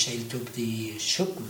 scelto die Schuppen.